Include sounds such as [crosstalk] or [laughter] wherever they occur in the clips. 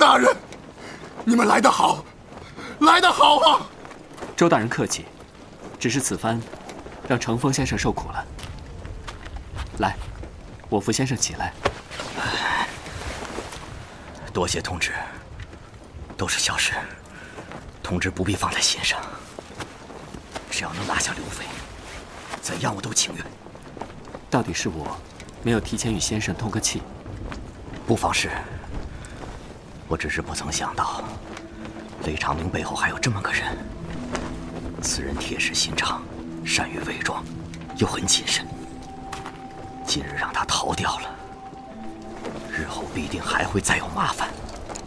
大人，你们来得好，来得好啊！周大人客气，只是此番让程峰先生受苦了。来，我扶先生起来。多谢同志，都是小事，同志不必放在心上。只要能拿下刘飞，怎样我都情愿。到底是我没有提前与先生通个气，不妨事。我只是不曾想到，雷长明背后还有这么个人。此人铁石心肠，善于伪装，又很谨慎。今日让他逃掉了，日后必定还会再有麻烦。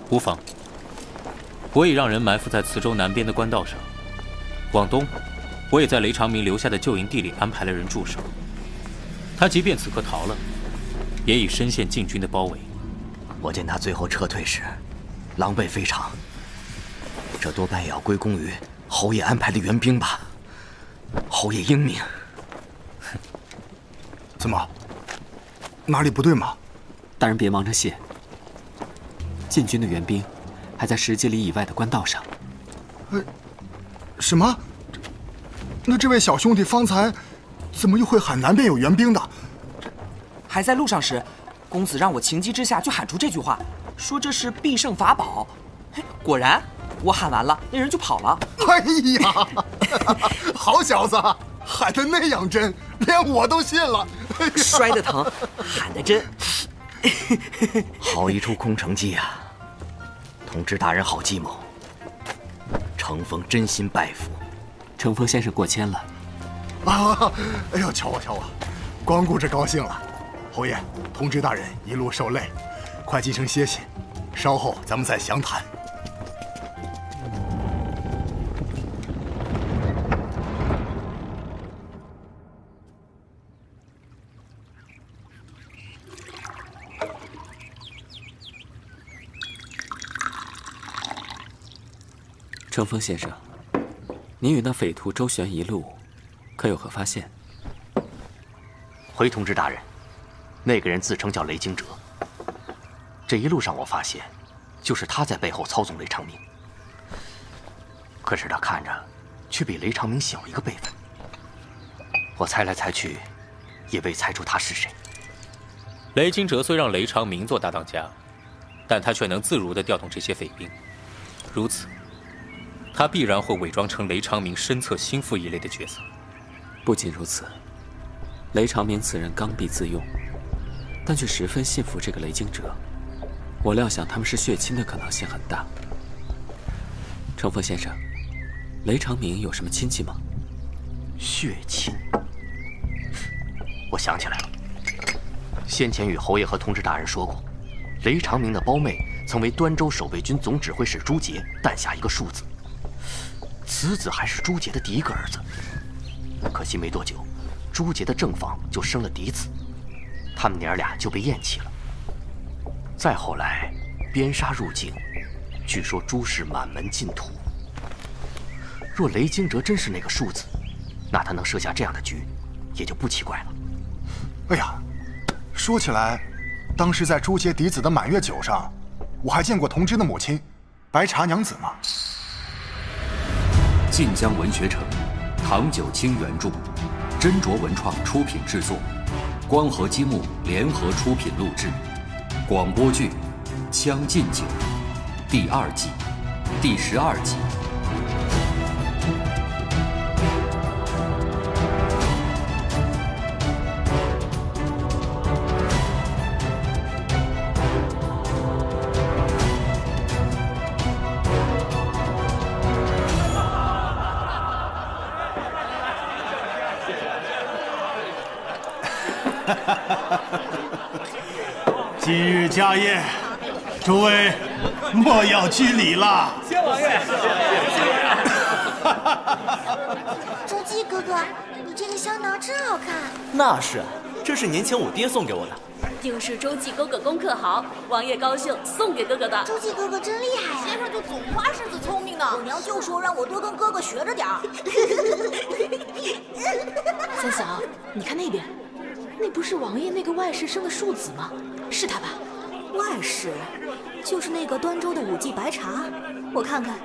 无妨，我已让人埋伏在磁州南边的官道上。往东，我也在雷长明留下的旧营地里安排了人驻守。他即便此刻逃了，也已深陷禁军的包围。我见他最后撤退时。狼狈非常，这多半也要归功于侯爷安排的援兵吧。侯爷英明，[laughs] 怎么？哪里不对吗？大人别忙着谢。禁军的援兵还在十几里以外的官道上。呃，什么？那这位小兄弟方才怎么又会喊南边有援兵的？还在路上时，公子让我情急之下就喊出这句话。说这是必胜法宝，果然，我喊完了，那人就跑了。哎呀，好小子，喊得那样真，连我都信了。摔得疼，喊得真。好一出空城计啊！通知大人好计谋。程峰真心拜服，程峰先生过谦了。啊，哎呦，瞧我瞧我，光顾着高兴了。侯爷，通知大人一路受累。快进城歇息，稍后咱们再详谈。程峰先生，您与那匪徒周旋一路，可有何发现？回通知大人，那个人自称叫雷惊蛰。这一路上，我发现，就是他在背后操纵雷长明。可是他看着，却比雷长明小一个辈分。我猜来猜去，也未猜出他是谁。雷惊蛰虽让雷长明做大当家，但他却能自如地调动这些匪兵。如此，他必然会伪装成雷长明身侧心腹一类的角色。不仅如此，雷长明此人刚愎自用，但却十分信服这个雷惊蛰。我料想他们是血亲的可能性很大。程峰先生，雷长明有什么亲戚吗？血亲？我想起来了，先前与侯爷和同知大人说过，雷长明的胞妹曾为端州守备军总指挥使朱杰诞下一个庶子，此子还是朱杰的第一个儿子。可惜没多久，朱杰的正房就生了嫡子，他们娘俩就被厌弃了。再后来，边杀入境，据说朱氏满门尽屠。若雷惊蛰真是那个庶子，那他能设下这样的局，也就不奇怪了。哎呀，说起来，当时在朱杰嫡子的满月酒上，我还见过同知的母亲，白茶娘子呢。晋江文学城，唐九卿原著，斟酌文创出品制作，光合积木联合出品录制。广播剧《将进酒》第二季第十二集。家宴，诸位莫要拘礼了。谢王爷。周记哥哥，你这个香囊真好看。那是，这是年前我爹送给我的。定是周记哥哥功课好，王爷高兴送给哥哥的。周记哥哥真厉害呀！先生就总夸世子聪明呢。我娘就说让我多跟哥哥学着点儿。三嫂，你看那边，那不是王爷那个外室生的庶子吗？是他吧？外室，就是那个端州的武技白茶。我看看，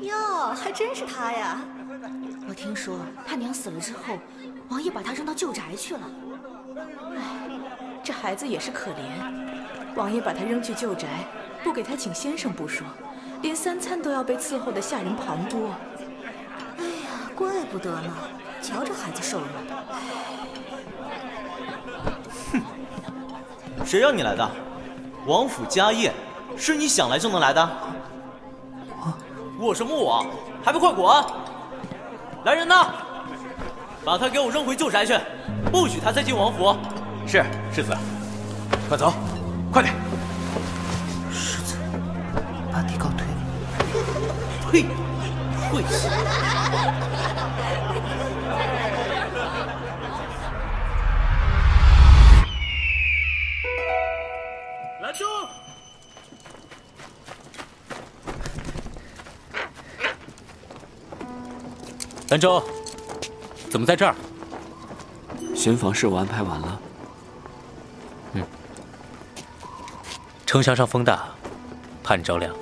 哟，还真是他呀。我听说他娘死了之后，王爷把他扔到旧宅去了。哎，这孩子也是可怜。王爷把他扔去旧宅，不给他请先生不说，连三餐都要被伺候的下人盘剥。哎呀，怪不得呢。瞧这孩子受用的。哼，谁让你来的？王府家宴，是你想来就能来的？我什么我？还不快滚！来人呐，把他给我扔回旧宅去，不许他再进王府。是，世子。快走，快点。世子，把底告退了。呸！晦气。兰州，怎么在这儿？巡防事我安排完了。嗯。城墙上风大，怕你着凉，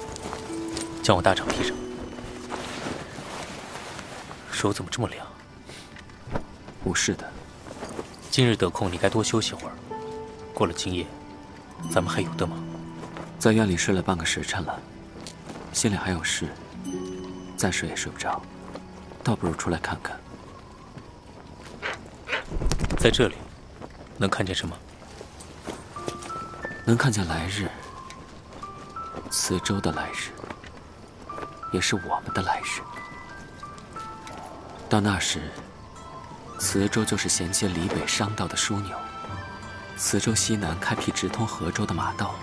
将我大氅披上。手怎么这么凉？无事的。今日得空，你该多休息会儿。过了今夜，咱们还有的忙。在院里睡了半个时辰了，心里还有事，再睡也睡不着。倒不如出来看看，在这里能看见什么？能看见来日，磁州的来日，也是我们的来日。到那时，磁州就是衔接离北商道的枢纽，磁州西南开辟直通河州的马道，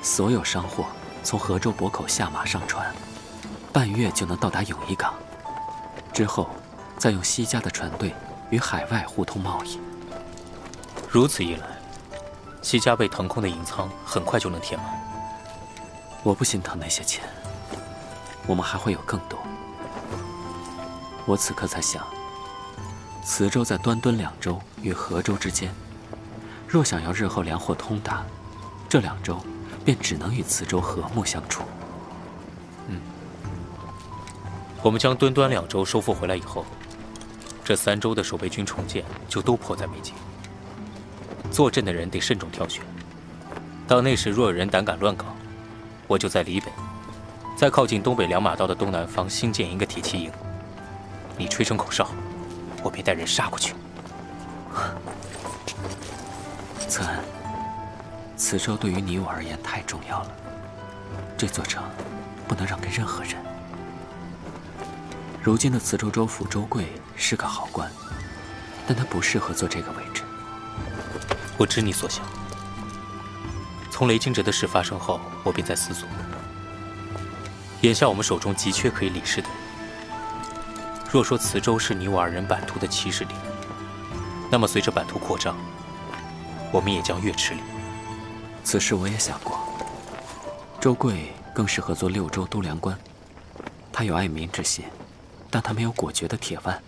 所有商货从河州泊口下马上船，半月就能到达永义港。之后，再用西家的船队与海外互通贸易。如此一来，西家被腾空的银仓很快就能填满。我不心疼那些钱，我们还会有更多。我此刻在想，磁州在端敦两州与河州之间，若想要日后粮货通达，这两州便只能与磁州和睦相处。我们将敦端两州收复回来以后，这三州的守备军重建就都迫在眉睫。坐镇的人得慎重挑选，到那时若有人胆敢乱搞，我就在离北，在靠近东北两马道的东南方新建一个铁骑营。你吹声口哨，我便带人杀过去。[laughs] 策安，此州对于你我而言太重要了，这座城不能让给任何人。如今的磁州州府周贵是个好官，但他不适合做这个位置。我知你所想。从雷惊蛰的事发生后，我便在思索：眼下我们手中急缺可以理事的人。若说磁州是你我二人版图的起始点，那么随着版图扩张，我们也将越吃力。此事我也想过。周贵更适合做六州都粮官，他有爱民之心。但他没有果决的铁腕，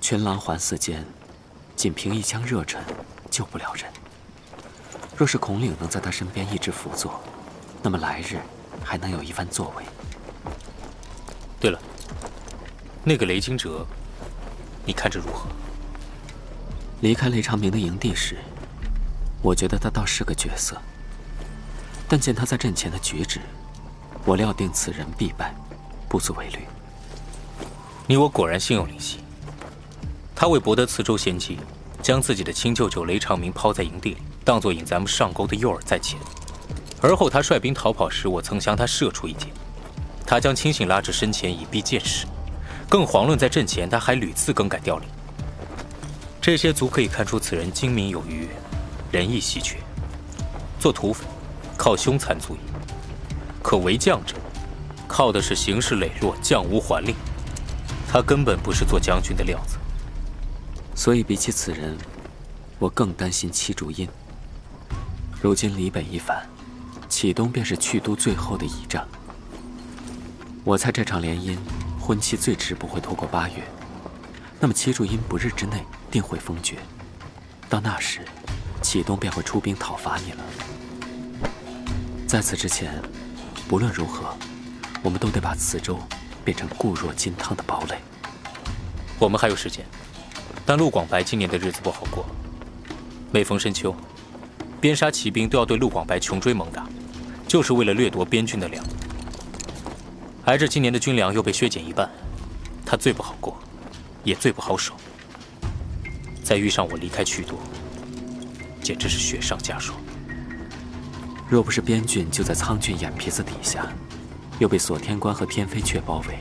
群狼环伺间，仅凭一腔热忱救不了人。若是孔岭能在他身边一直辅佐，那么来日还能有一番作为。对了，那个雷惊蛰，你看着如何？离开雷长明的营地时，我觉得他倒是个角色。但见他在阵前的举止，我料定此人必败，不足为虑。你我果然心有灵犀。他为博得磁州先机，将自己的亲舅舅雷长明抛在营地里，当作引咱们上钩的诱饵在前。而后他率兵逃跑时，我曾向他射出一箭，他将亲信拉至身前以避箭矢。更遑论在阵前，他还屡次更改调令。这些足可以看出此人精明有余，仁义稀缺。做土匪，靠凶残足矣；可为将者，靠的是行事磊落、将无还令。他根本不是做将军的料子。所以比起此人，我更担心戚竹音。如今李北一反，启东便是去都最后的倚仗。我猜这场联姻，婚期最迟不会拖过八月。那么戚竹音不日之内定会封爵，到那时，启东便会出兵讨伐你了。在此之前，不论如何，我们都得把磁州变成固若金汤的堡垒。我们还有时间，但陆广白今年的日子不好过。每逢深秋，边沙骑兵都要对陆广白穷追猛打，就是为了掠夺边郡的粮。挨着今年的军粮又被削减一半，他最不好过。也最不好守。再遇上我离开曲都，简直是雪上加霜。若不是边郡就在苍郡眼皮子底下，又被锁天关和天飞阙包围，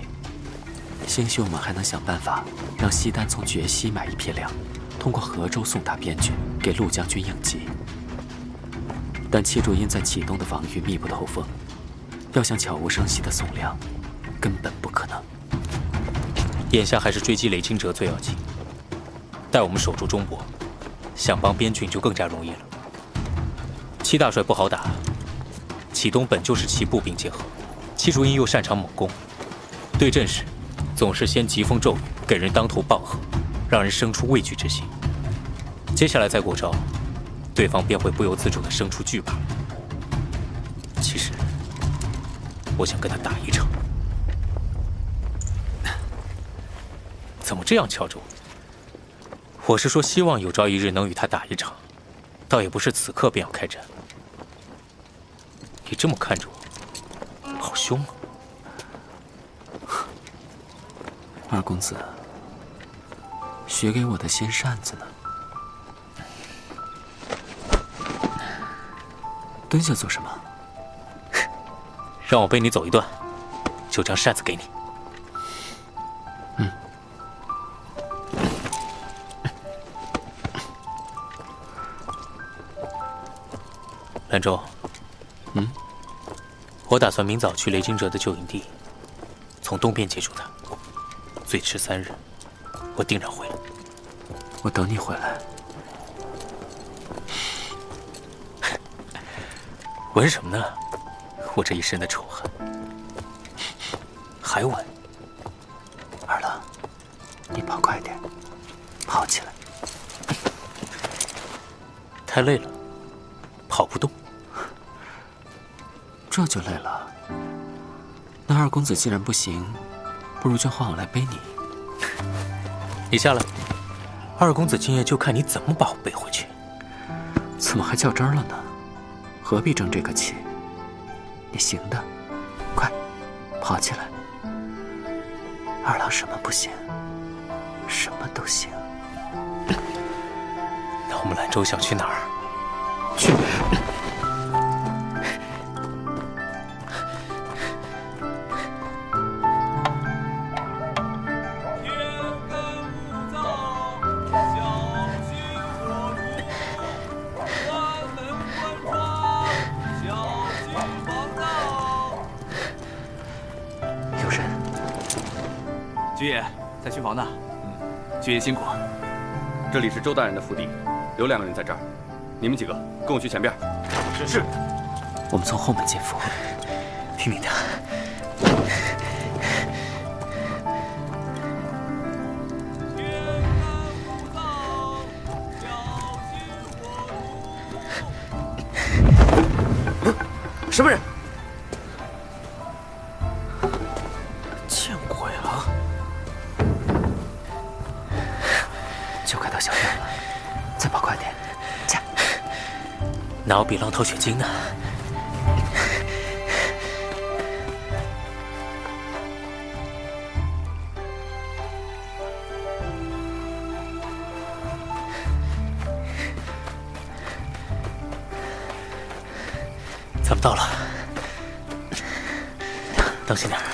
兴许我们还能想办法让西丹从觉西买一批粮，通过河州送达边郡，给陆将军应急。但戚竹音在启东的防御密不透风，要想悄无声息的送粮，根本不可能。眼下还是追击雷惊蛰最要紧。待我们守住中博，想帮边郡就更加容易了。戚大帅不好打，启东本就是其步兵结合，戚竹音又擅长猛攻，对阵时总是先疾风骤雨，给人当头棒喝，让人生出畏惧之心。接下来再过招，对方便会不由自主地生出惧怕。其实，我想跟他打一场。怎么这样瞧着我？我是说，希望有朝一日能与他打一场，倒也不是此刻便要开战。你这么看着我，凶啊！二公子，学给我的新扇子呢？蹲下做什么？[laughs] 让我背你走一段，就将扇子给你。嗯 [coughs] 兰州，嗯，我打算明早去雷惊蛰的旧营地，从东边接住他。最迟三日，我定然回来。我等你回来。[laughs] 闻什么呢？我这一身的臭汗，还闻？二郎，你跑快点，跑起来。太累了，跑不动。这就累了。那二公子既然不行，不如就换我来背你。你下来，二公子今夜就看你怎么把我背回去。怎么还较真了呢？何必争这个气？你行的，快，跑起来。二郎什么不行？什么都行。那我们兰州想去哪儿？去。辛苦。这里是周大人的府邸，留两个人在这儿。你们几个跟我去前边。是是。我们从后门进府。听你的。什么人？就快到小院了，再跑快点，驾！哪有比浪淘血精呢？咱们到了，当心点。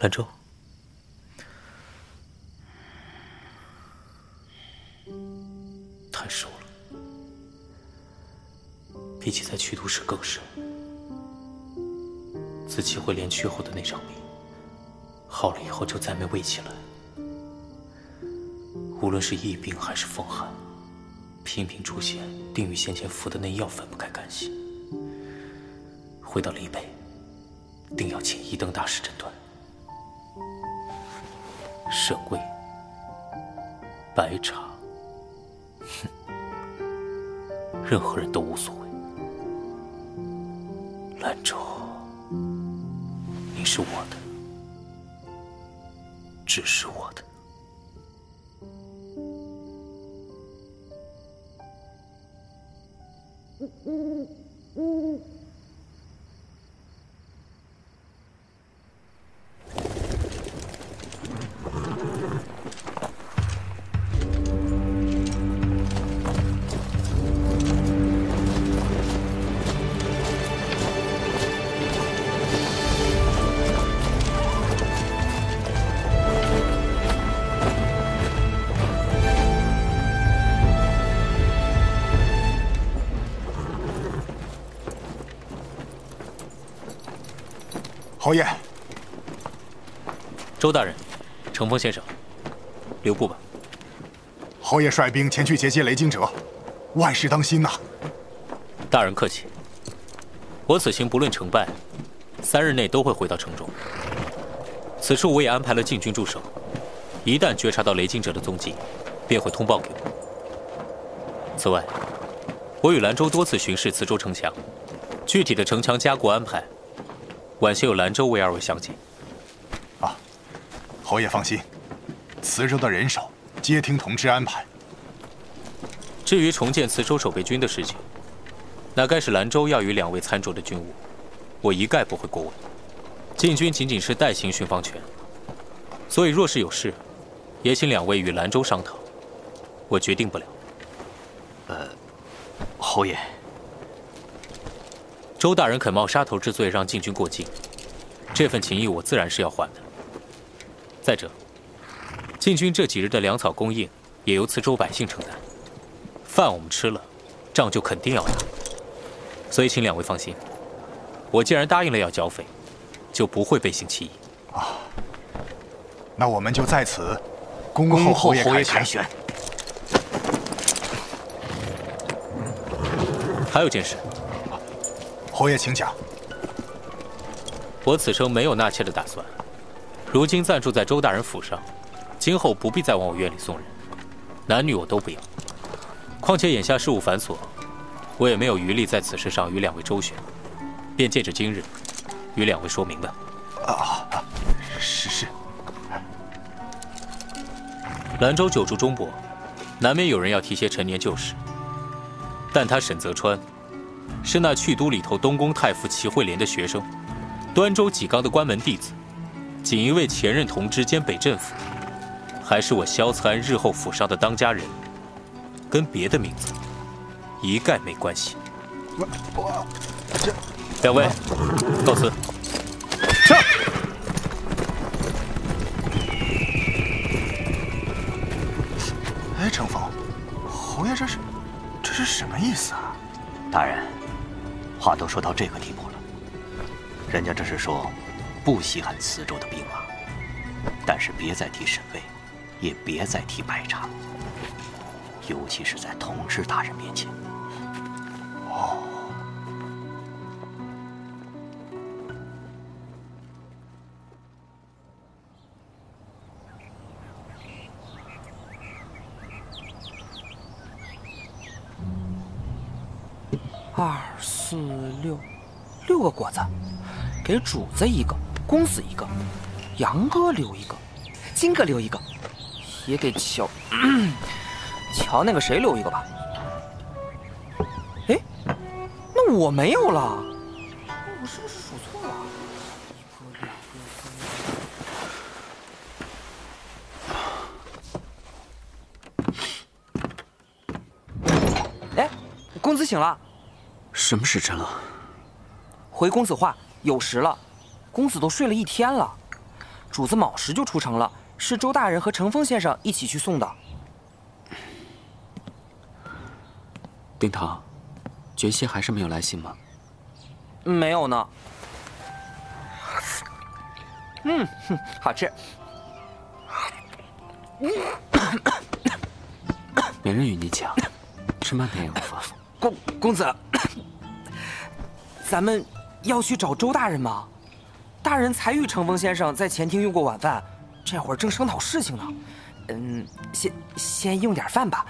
兰州，太瘦了，比起在驱毒时更瘦。自己会连去后的那场病，好了以后就再没胃起来。无论是疫病还是风寒，频频出现，定与先前服的那药分不开干系。回到黎北，定要请一灯大师诊断。肾胃、白茶，哼，任何人都无所谓。兰州，你是我的，只是我的。侯爷，周大人，程峰先生，留步吧。侯爷率兵前去截击雷惊者，万事当心呐！大人客气。我此行不论成败，三日内都会回到城中。此处我也安排了禁军驻守，一旦觉察到雷惊者的踪迹，便会通报给我。此外，我与兰州多次巡视磁州城墙，具体的城墙加固安排，晚些有兰州为二位详解。侯爷放心，磁州的人手皆听同知安排。至于重建磁州守备军的事情，那该是兰州要与两位参酌的军务，我一概不会过问。禁军仅仅是代行巡防权，所以若是有事，也请两位与兰州商讨，我决定不了。呃，侯爷，周大人肯冒杀头之罪让禁军过境，这份情谊我自然是要还的。再者，禁军这几日的粮草供应也由磁州百姓承担，饭我们吃了，仗就肯定要打。所以请两位放心，我既然答应了要剿匪，就不会背信弃义。啊那我们就在此恭恭候候侯爷。凯旋。还有件事，侯爷请讲。我此生没有纳妾的打算，如今暂住在周大人府上，今后不必再往我院里送人，男女我都不要。况且眼下事务繁琐，我也没有余力在此事上与两位周旋，便借着今日，与两位说明白。啊，是是。兰州久住中博，难免有人要提些陈年旧事。但他沈泽川，是那去都里头东宫太傅齐慧莲的学生，端州济纲的关门弟子，锦衣卫前任同知兼北镇抚，还是我萧慈安日后府上的当家人，跟别的名字一概没关系。两位，告辞。上。哎，程峰，侯爷这是这是什么意思啊？大人，话都说到这个地步了，人家这是说不稀罕磁州的兵马，但是别再提沈巍，也别再提白茶，尤其是在同知大人面前。哦。二四六，六个果子，给主子一个，公子一个，杨哥留一个，金哥留一个，也给乔 [clears throat] 乔那个谁留一个吧。哎，那我没有了，我是不是数错了？哎，公子醒了。什么时辰了？回公子话，酉时了。公子都睡了一天了，主子卯时就出城了，是周大人和程峰先生一起去送的。丁桃，觉西还是没有来信吗？没有呢。嗯，好吃。没人与你抢，吃慢点也无妨。公公子，咱们要去找周大人吗？大人才与程峰先生在前厅用过晚饭，这会儿正商讨事情呢。嗯，先先用点饭吧。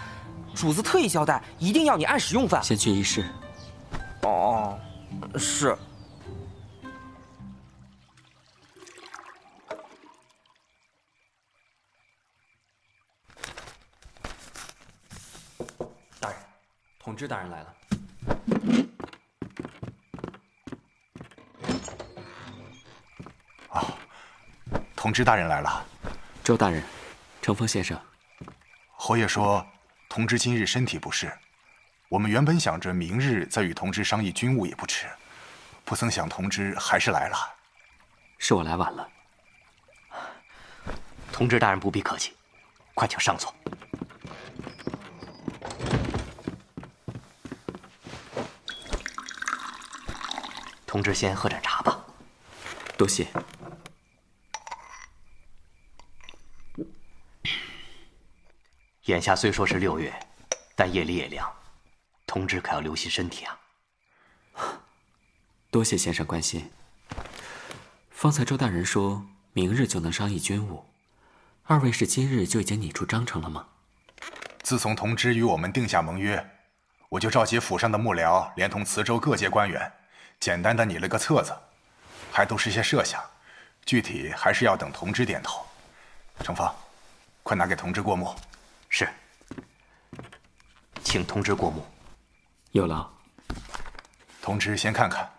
主子特意交代，一定要你按时用饭。先去议事。哦，是。大人，同治大人来了。同知大人来了。周大人，程峰先生。侯爷说，同知今日身体不适，我们原本想着明日再与同知商议军务也不迟，不曾想同知还是来了。是我来晚了。同知大人不必客气，快请上座。同志先喝盏茶吧。多谢。眼下虽说是六月，但夜里也凉，同志可要留心身体啊。[laughs] 多谢先生关心。方才周大人说明日就能商议军务，二位是今日就已经拟出章程了吗？自从同知与我们定下盟约，我就召集府上的幕僚，连同磁州各界官员。简单的拟了个册子，还都是些设想，具体还是要等同知点头。程芳，快拿给同知过目。是，请通知过目。有劳。通知先看看，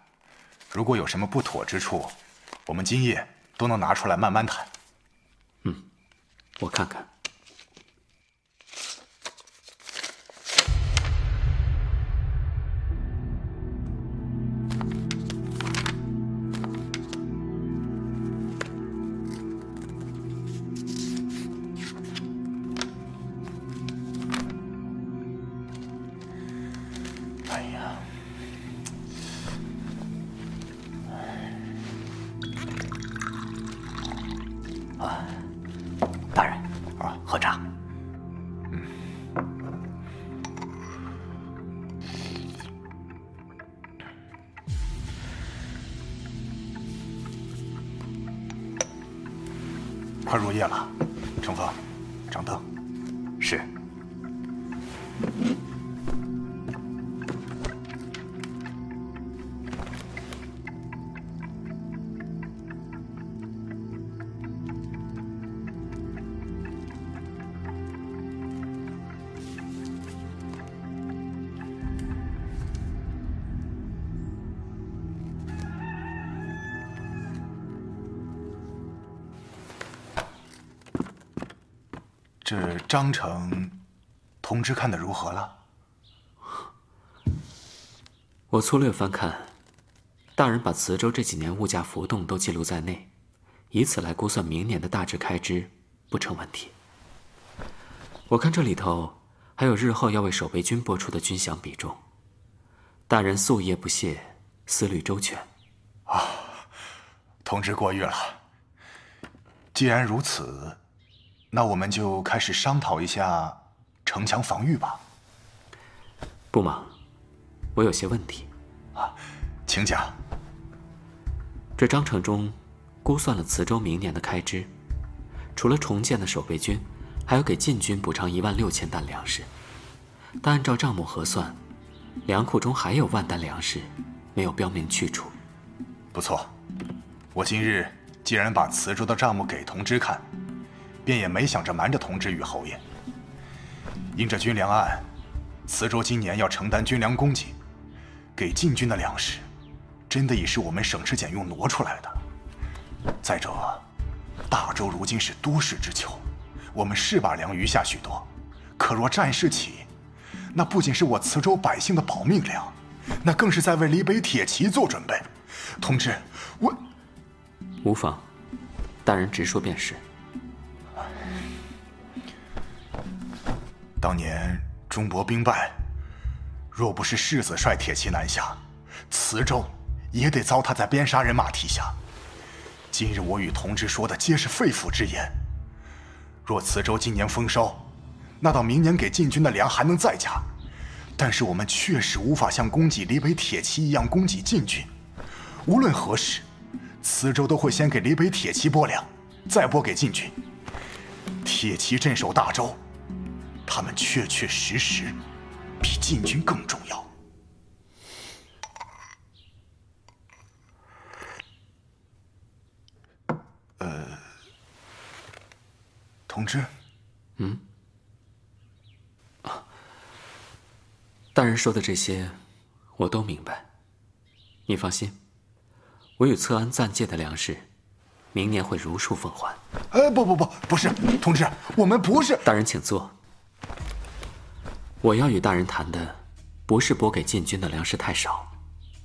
如果有什么不妥之处，我们今夜都能拿出来慢慢谈。嗯，我看看。快入夜了，章程，同志看的如何了？我粗略翻看，大人把磁州这几年物价浮动都记录在内，以此来估算明年的大致开支，不成问题。我看这里头还有日后要为守备军拨出的军饷比重，大人夙夜不懈，思虑周全。啊，同志过誉了。既然如此。那我们就开始商讨一下城墙防御吧。不忙，我有些问题。啊，请讲。这章程中估算了磁州明年的开支，除了重建的守备军，还要给禁军补偿一万六千担粮食。但按照账目核算，粮库中还有万担粮食，没有标明去处。不错，我今日既然把磁州的账目给同知看。便也没想着瞒着同知与侯爷。因这军粮案，磁州今年要承担军粮供给，给禁军的粮食，真的已是我们省吃俭用挪出来的。再者，大周如今是多事之秋，我们是把粮余下许多，可若战事起，那不仅是我磁州百姓的保命粮，那更是在为李北铁骑做准备。同志，我无妨，大人直说便是。当年钟伯兵败，若不是世子率铁骑南下，磁州也得遭他在边杀人马蹄下。今日我与同志说的皆是肺腑之言。若磁州今年丰收，那到明年给禁军的粮还能再加。但是我们确实无法像供给李北铁骑一样供给禁军。无论何时，磁州都会先给李北铁骑拨粮，再拨给禁军。铁骑镇守大州。他们确确实实比禁军更重要。呃，同志，嗯，啊，大人说的这些我都明白。你放心，我与策安暂借的粮食，明年会如数奉还。呃，不不不，不是，同志，我们不是。大人请坐。我要与大人谈的，不是拨给禁军的粮食太少，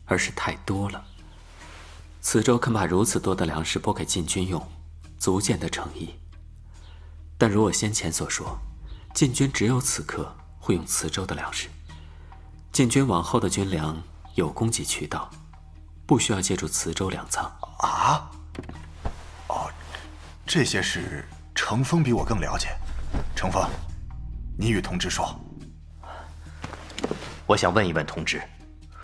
而是太多了。磁州肯把如此多的粮食拨给禁军用，足见的诚意。但如我先前所说，禁军只有此刻会用磁州的粮食，禁军往后的军粮有供给渠道，不需要借助磁州粮仓。啊？哦，这些事程峰比我更了解。程峰，你与同志说。我想问一问同志，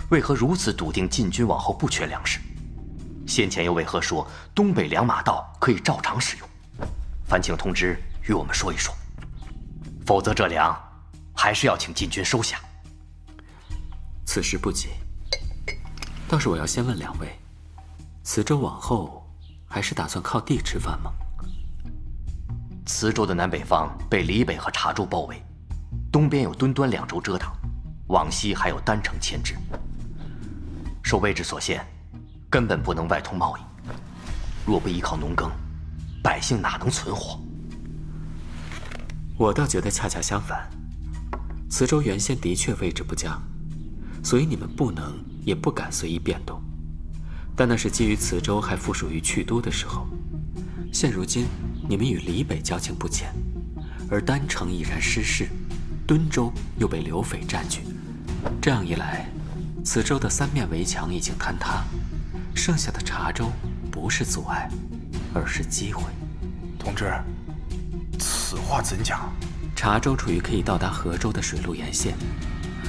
为何如此笃定禁军往后不缺粮食？先前又为何说东北粮马道可以照常使用？烦请同志与我们说一说，否则这粮还是要请禁军收下。此事不急，倒是我要先问两位：磁州往后还是打算靠地吃饭吗？磁州的南北方被李北和茶州包围，东边有敦端两州遮挡。往西还有单城牵制，受位置所限，根本不能外通贸易。若不依靠农耕，百姓哪能存活？我倒觉得恰恰相反。磁州原先的确位置不佳，所以你们不能也不敢随意变动。但那是基于磁州还附属于去都的时候。现如今，你们与李北交情不浅，而丹城已然失势，敦州又被刘匪占据。这样一来，此州的三面围墙已经坍塌，剩下的茶州不是阻碍，而是机会。同志，此话怎讲？茶州处于可以到达河州的水路沿线，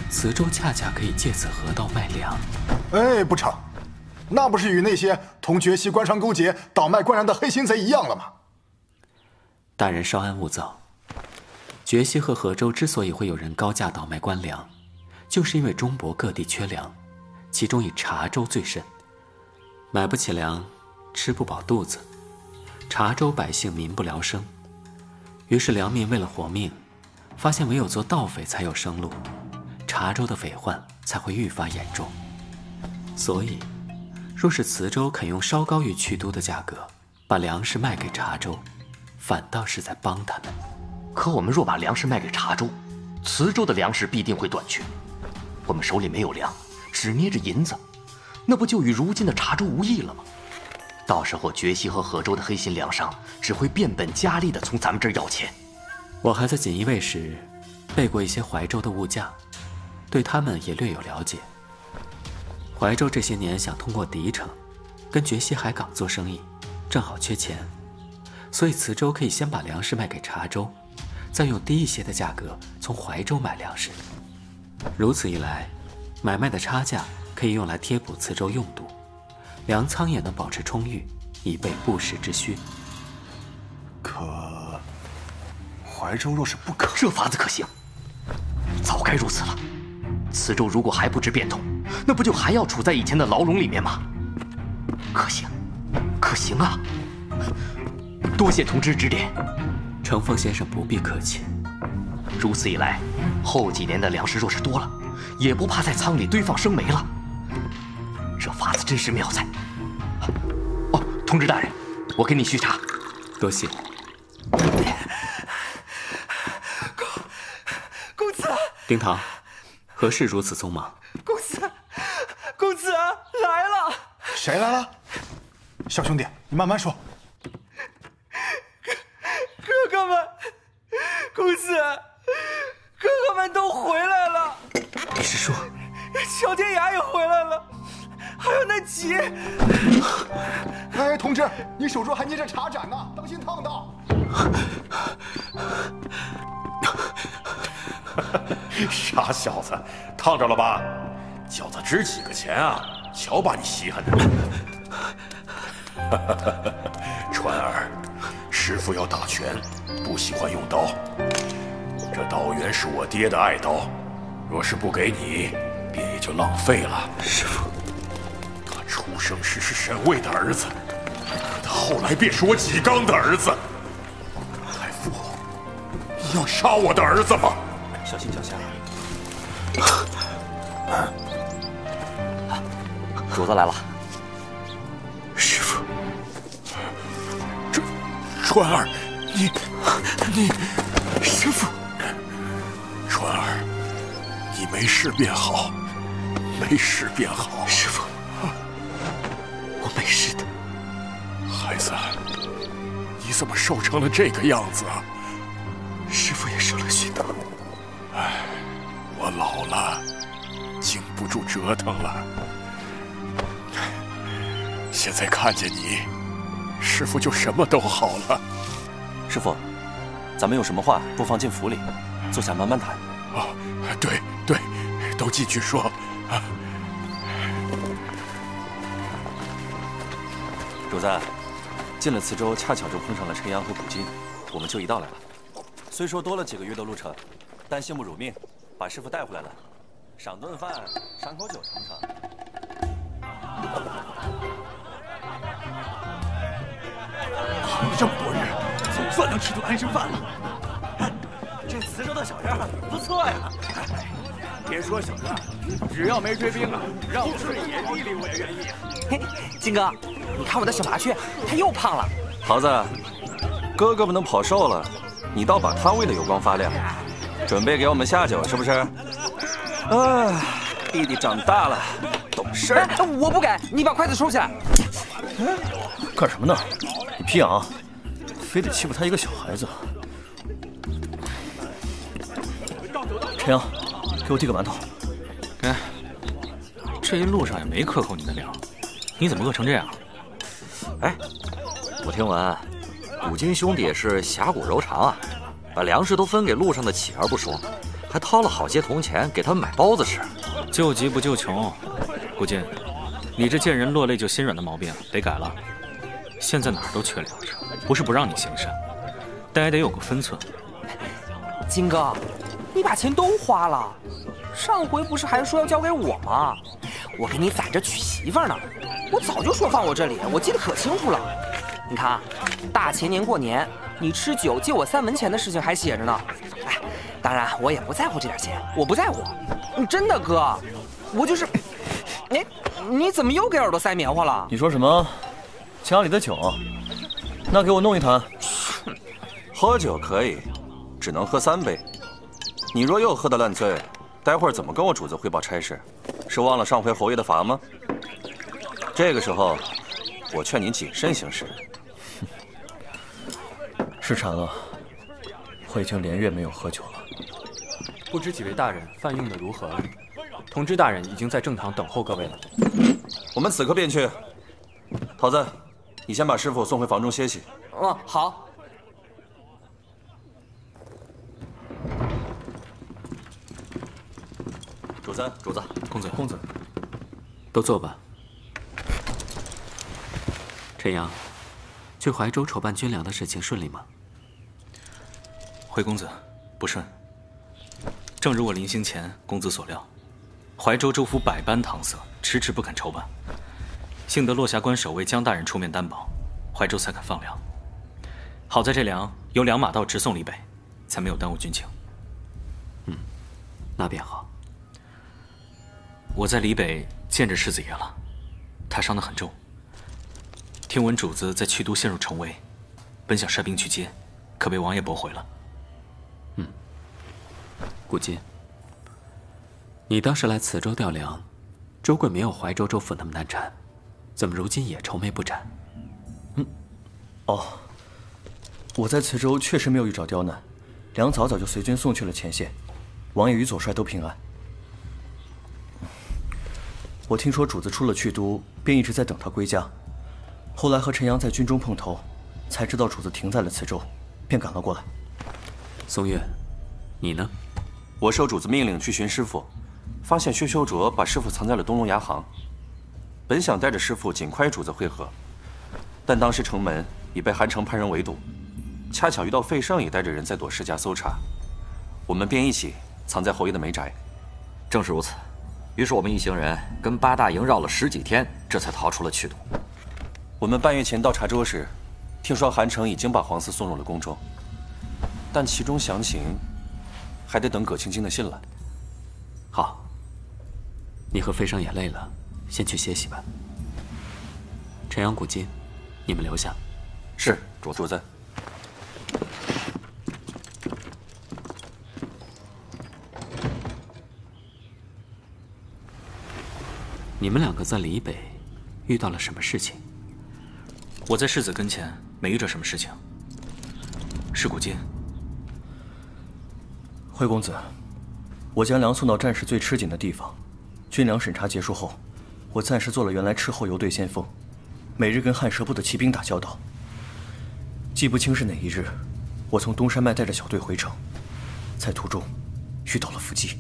磁州恰恰可以借此河道卖粮。哎，不成，那不是与那些同绝西官商勾结、倒卖官粮的黑心贼一样了吗？大人稍安勿躁。觉西和河州之所以会有人高价倒卖官粮，就是因为中国各地缺粮，其中以茶州最甚。买不起粮，吃不饱肚子，茶州百姓民不聊生。于是良民为了活命，发现唯有做盗匪才有生路，茶州的匪患才会愈发严重。所以，若是磁州肯用稍高于曲都的价格把粮食卖给茶州，反倒是在帮他们。可我们若把粮食卖给茶州，磁州的粮食必定会短缺。我们手里没有粮，只捏着银子，那不就与如今的茶州无异了吗？到时候觉西和河州的黑心粮商只会变本加厉地从咱们这儿要钱。我还在锦衣卫时背过一些怀州的物价，对他们也略有了解。怀州这些年想通过敌城跟觉西海港做生意，正好缺钱，所以磁州可以先把粮食卖给茶州，再用低一些的价格从怀州买粮食。如此一来，买卖的差价可以用来贴补磁州用度。粮仓也能保持充裕，以备不时之需。可怀州若是不可，这法子可行。早该如此了。磁州如果还不知变通，那不就还要处在以前的牢笼里面吗？可行，可行啊！多谢同知指点。程峰先生不必客气。如此一来，后几年的粮食若是多了，也不怕在仓里堆放生霉了。这法子真是妙哉！哦，通知大人，我给你续茶。多谢。[laughs] 公公子，丁堂，何事如此匆忙？公子，公子来了。谁来了？小兄弟，你慢慢说。哥哥哥们，公子，[laughs] 哥哥们都回来了。你是说，乔天涯也回来了？还有那吉，哎，同志，你手中还捏着茶盏呢，当心烫到。[laughs] 傻小子，烫着了吧？饺子值几个钱啊？瞧把你稀罕的！[laughs] 川儿，师傅要打拳，不喜欢用刀。这刀源是我爹的爱刀，若是不给你，便也就浪费了。师傅。出生时是沈卫的儿子，可他后来便是我纪刚的儿子。太傅，你要杀我的儿子吗？小心脚下。主子来了。师傅，这川儿，你你，没事便好，没事便好。师傅。我没事的，孩子，你怎么瘦成了这个样子啊？师傅也受了许多。唉，我老了，经不住折腾了。现在看见你，师傅就什么都好了。师傅，咱们有什么话，不妨进府里，坐下慢慢谈。哦，对对，都进去说啊。主子，进了磁州，恰巧就碰上了陈阳和古今，我们就一道来了。虽说多了几个月的路程，但幸不辱命，把师傅带回来了，赏顿饭，赏口酒，成不成？扛了这么多日，总算能吃顿安生饭了。这磁州的小样不错呀。别说小哥，只要没追兵啊，让我睡野地里我也愿意。嘿，金哥。你看我的小麻雀，它又胖了。桃子，哥哥不能跑瘦了，你倒把它喂得油光发亮，准备给我们下酒是不是？啊，弟弟长大了，懂事。我不给你把筷子收起来。干什么呢？你皮痒，非得欺负他一个小孩子。陈阳，给我递个馒头。给。这一路上也没克扣你的粮，你怎么饿成这样？哎，我听闻，古今兄弟是侠骨柔肠啊，把粮食都分给路上的乞儿不说，还掏了好些铜钱给他们买包子吃。救急不救穷，古今，你这见人落泪就心软的毛病得改了。现在哪儿都缺粮食，不是不让你行善，但也得有个分寸。金哥，你把钱都花了，上回不是还说要交给我吗？我给你攒着娶媳妇呢，我早就说放我这里，我记得可清楚了。你看啊，大前年过年，你吃酒借我三文钱的事情还写着呢。哎，当然我也不在乎这点钱，我不在乎。真的哥，我就是。哎你怎么又给耳朵塞棉花了？你说什么？家里的酒，那给我弄一坛。[laughs] 喝酒可以，只能喝三杯。你若又喝得烂醉，待会儿怎么跟我主子汇报差事？是忘了上回侯爷的罚吗？这个时候，我劝您谨慎行事。[laughs] 是馋了，我已经连月没有喝酒了。不知几位大人饭用的如何？同知大人已经在正堂等候各位了。我们此刻便去。桃子，你先把师傅送回房中歇息。嗯，好。主子，主子，公子，公子，都坐吧。陈阳，去怀州筹办军粮的事情顺利吗？回公子，不顺。正如我临行前公子所料。怀州州府百般搪塞，迟迟不肯筹办，幸得落霞关守卫江大人出面担保，怀州才肯放粮。好在这粮由两马道直送离北，才没有耽误军情。嗯，那便好。我在李北见着世子爷了，他伤得很重。听闻主子在曲都陷入重围，本想率兵去接，可被王爷驳回了。嗯，古今。你当时来磁州调粮，州贵没有怀州州府那么难缠，怎么如今也愁眉不展？嗯，哦，我在磁州确实没有遇着刁难，粮早早就随军送去了前线，王爷与左帅都平安。我听说主子出了去都，便一直在等他归家，后来和陈阳在军中碰头，才知道主子停在了磁州，便赶了过来。宋月，你呢？我受主子命令去寻师傅。发现薛修卓把师傅藏在了东龙牙行，本想带着师傅尽快与主子会合，但当时城门已被韩城派人围堵，恰巧遇到费胜也带着人在躲世家搜查，我们便一起藏在侯爷的梅宅。正是如此，于是我们一行人跟八大营绕了十几天，这才逃出了去都。我们半月前到茶州时，听说韩城已经把皇嗣送入了宫中，但其中详情还得等葛青青的信来。好。你和飞升也累了，先去歇息吧。陈阳、古今，你们留下。是主主子。你们两个在离北遇到了什么事情？我在世子跟前没遇着什么事情。是古今。惠公子，我将粮送到战事最吃紧的地方。军粮审查结束后，我暂时做了原来斥候游队先锋，每日跟汉蛇部的骑兵打交道。记不清是哪一日，我从东山脉带着小队回城，在途中遇到了伏击。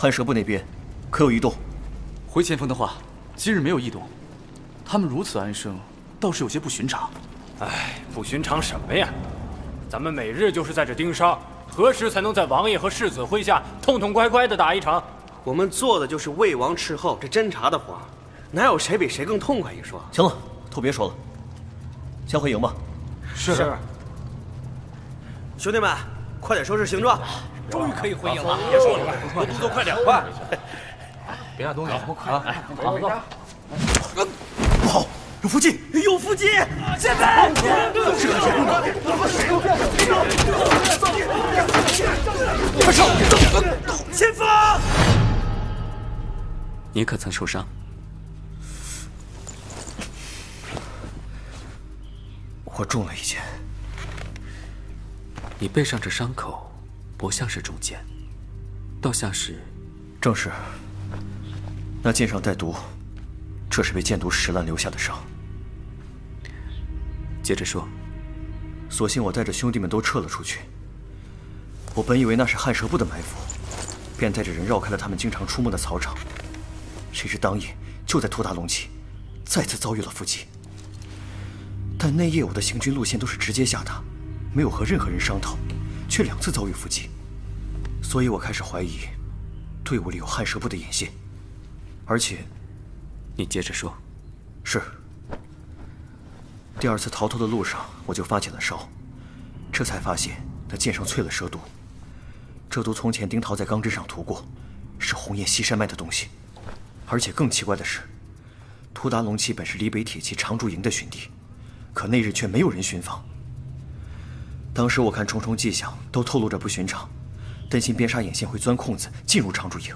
汉蛇部那边可有异动？回前锋的话，今日没有异动。他们如此安生，倒是有些不寻常。哎，不寻常什么呀？咱们每日就是在这盯梢。何时才能在王爷和世子麾下痛痛快快的打一场？我们做的就是魏王斥候这侦查的活，哪有谁比谁更痛快一说？行了，都别说了，先回营吧。是。兄弟们，快点收拾行装，终于可以回营了。别说了，动作快点，快！别拿东西，快！走走走。不好！有伏击！有伏击！现在！快上！前锋！你可曾受伤？我中了一箭。你背上这伤口，不像是中箭，倒像是……正是。那箭上带毒。这是被箭毒蚀烂留下的伤。接着说。所幸我带着兄弟们都撤了出去。我本以为那是汉蛇部的埋伏，便带着人绕开了他们经常出没的草场。谁知当夜就在托达隆起，再次遭遇了伏击。但那夜我的行军路线都是直接下达，没有和任何人商讨，却两次遭遇伏击，所以我开始怀疑，队伍里有汉蛇部的眼线。而且，你接着说。是。第二次逃脱的路上，我就发起了烧，这才发现那剑上淬了蛇毒。这毒从前丁桃在钢针上涂过，是红焰西山脉的东西。而且更奇怪的是，屠达龙旗本是离北铁骑常驻营的巡地，可那日却没有人巡防。当时我看重重迹象都透露着不寻常，担心边杀眼线会钻空子进入常驻营，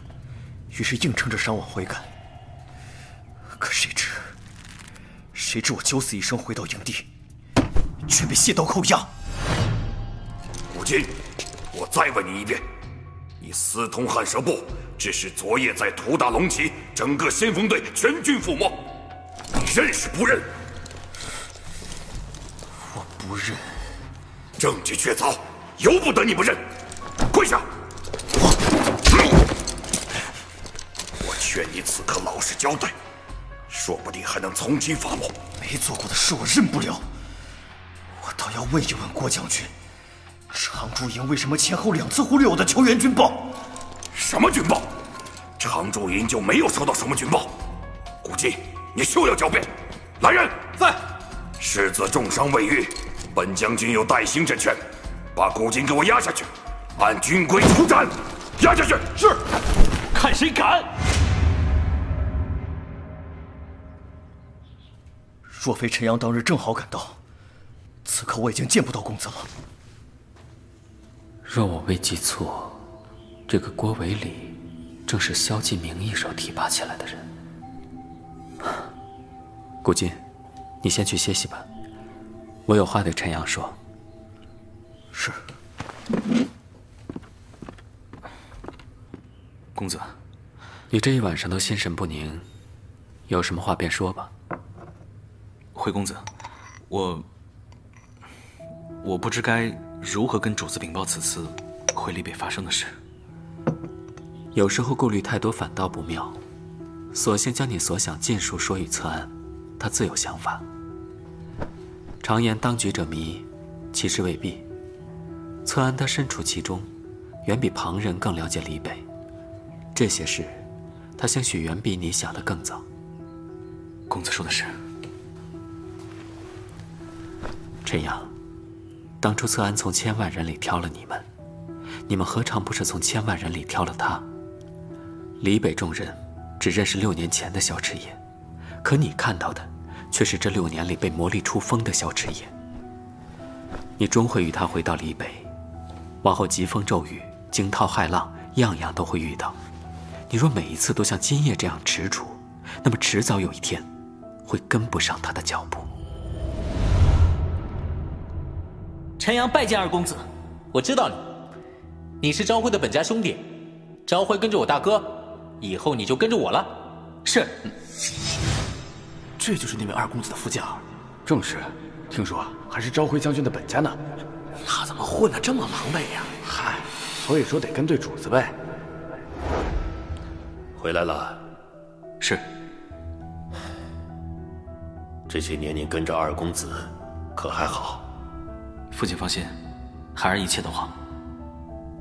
于是硬撑着伤往回赶。可谁知，谁知我九死一生回到营地，却被械刀扣押。古今，我再问你一遍，你私通汉蛇部，致使昨夜在屠大龙旗整个先锋队全军覆没，你认是不认？我不认。证据确凿，由不得你不认。跪下！我劝你此刻老实交代，说不定还能从轻发落。没做过的事我认不了。我倒要问一问郭将军，常驻营为什么前后两次忽略我的求援军报？什么军报？常驻营就没有收到什么军报。古今，你休要狡辩。来人，在。世子重伤未愈。本将军有代行之权，把古今给我押下去，按军规处斩，押下去。是，看谁敢！若非陈阳当日正好赶到，此刻我已经见不到公子了。若我未记错，这个郭伟礼正是萧继明一手提拔起来的人。[sighs] 古今，你先去歇息吧。我有话对陈阳说。是。公子，你这一晚上都心神不宁，有什么话便说吧。回公子，我我不知该如何跟主子禀报此次回李北发生的事。有时候顾虑太多反倒不妙，索性将你所想尽数说与策安，他自有想法。常言当局者迷，其实未必。策安他身处其中，远比旁人更了解李北。这些事，他兴许远比你想的更早。公子说的是。陈阳，当初策安从千万人里挑了你们，你们何尝不是从千万人里挑了他？李北众人只认识六年前的萧迟野，可你看到的。却是这六年里被磨砺出锋的萧迟野。你终会与他回到离北，往后疾风骤雨、惊涛骇浪，样样都会遇到。你若每一次都像今夜这样执着，那么迟早有一天，会跟不上他的脚步。陈阳拜见二公子，我知道你，你是朝晖的本家兄弟，朝晖跟着我大哥，以后你就跟着我了。是。这就是那位二公子的副将，正是。听说还是朝晖将军的本家呢。他怎么混得这么狼狈呀？嗨，所以说得跟对主子呗。回来了。是。这些年你跟着二公子，可还好？父亲放心，孩儿一切都好。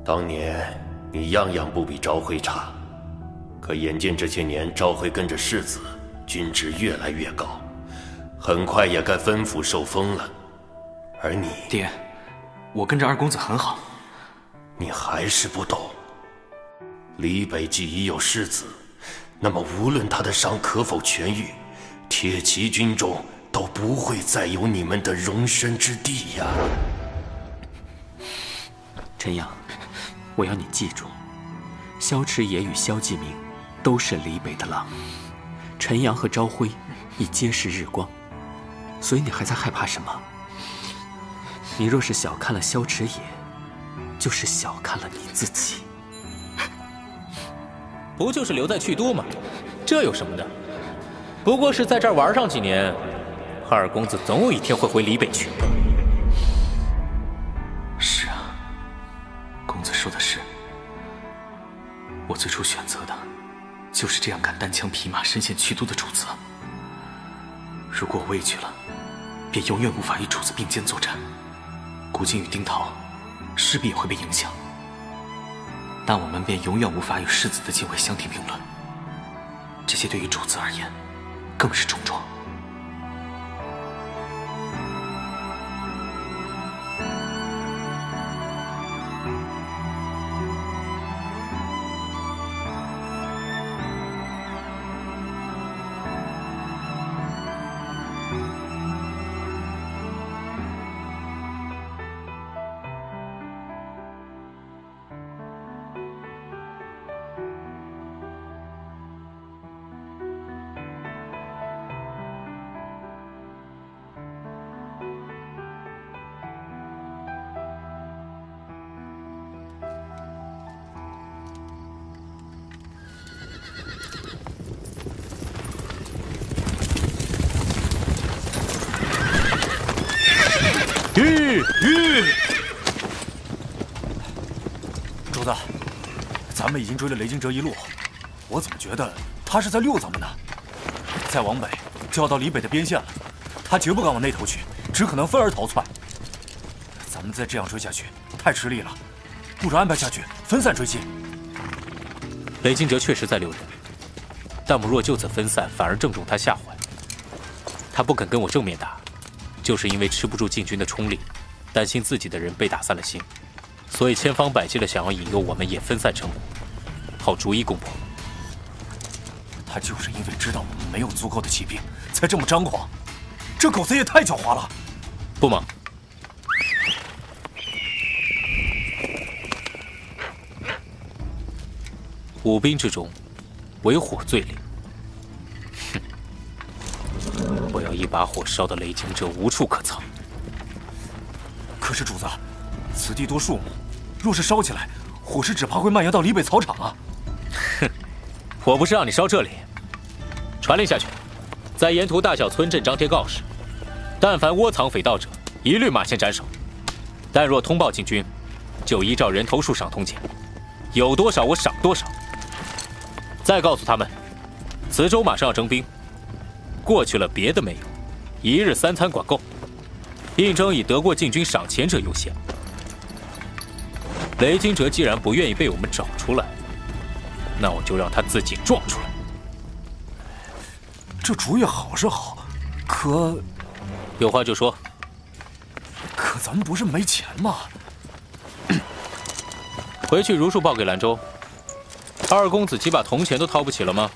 当年你样样不比朝晖差，可眼见这些年朝晖跟着世子。军职越来越高，很快也该分府受封了。而你，爹，我跟着二公子很好。你还是不懂。李北既已有世子，那么无论他的伤可否痊愈，铁骑军中都不会再有你们的容身之地呀。陈阳，我要你记住，萧迟野与萧继明都是李北的狼。陈阳和朝晖已皆是日光，所以你还在害怕什么？你若是小看了萧迟野，就是小看了你自己。不就是留在去都吗？这有什么的？不过是在这儿玩上几年，二公子总有一天会回离北去。是啊，公子说的是，我最初选择的。就是这样敢单枪匹马深陷曲都的主子。如果我畏惧了，便永远无法与主子并肩作战。古今与丁桃势必也会被影响，那我们便永远无法与世子的敬畏相提并论。这些对于主子而言，更是重创。玉玉，主子，咱们已经追了雷惊蛰一路，我怎么觉得他是在溜咱们呢？再往北就要到李北的边线了，他绝不敢往那头去，只可能分而逃窜。咱们再这样追下去，太吃力了，不如安排下去，分散追击。雷惊蛰确实在溜人，但我们若就此分散，反而正中他下怀。他不肯跟我正面打。就是因为吃不住禁军的冲力，担心自己的人被打散了心，所以千方百计的想要引诱我们也分散成果，好逐一攻破。他就是因为知道我们没有足够的骑兵，才这么张狂。这狗贼也太狡猾了。不忙。五兵之中，唯火最烈。一把火烧得雷惊蛰无处可藏。可是主子，此地多树木，若是烧起来，火势只怕会蔓延到李北草场啊！哼，我不是让你烧这里，传令下去，在沿途大小村镇张贴告示，但凡窝藏匪盗者，一律马前斩首；但若通报禁军，就依照人头数赏铜钱，有多少我赏多少。再告诉他们，磁州马上要征兵。过去了，别的没有，一日三餐管够。应征以得过禁军赏钱者优先。雷惊蛰既然不愿意被我们找出来，那我就让他自己撞出来。这主意好是好，可有话就说。可咱们不是没钱吗？回去如数报给兰州。二公子几把铜钱都掏不起了吗？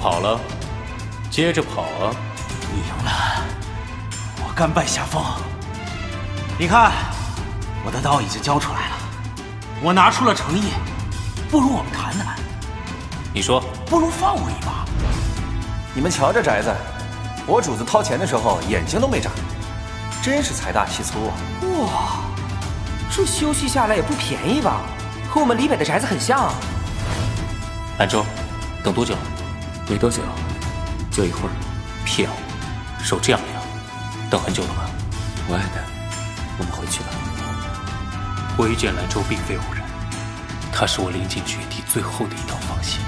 跑了，接着跑啊！你赢了，我甘拜下风。你看，我的刀已经交出来了，我拿出了诚意，不如我们谈谈，你说，不如放我一马。你们瞧这宅子，我主子掏钱的时候眼睛都没眨，真是财大气粗啊！哇，这休息下来也不便宜吧？和我们李北的宅子很像啊。兰州，等多久？没多久，就一会儿。骗我，手这样凉，等很久了吧？我爱的，我们回去吧。我遇见兰州并非偶然，他是我临近绝地最后的一道防线，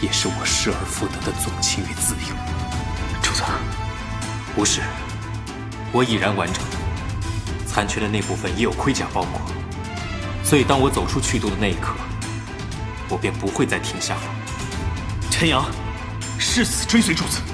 也是我失而复得的纵情与自由。主子，无事，我已然完整，残缺的那部分也有盔甲包裹，所以当我走出去都的那一刻，我便不会再停下了。陈阳，誓死追随主子。